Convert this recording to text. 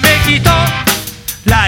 me quitó la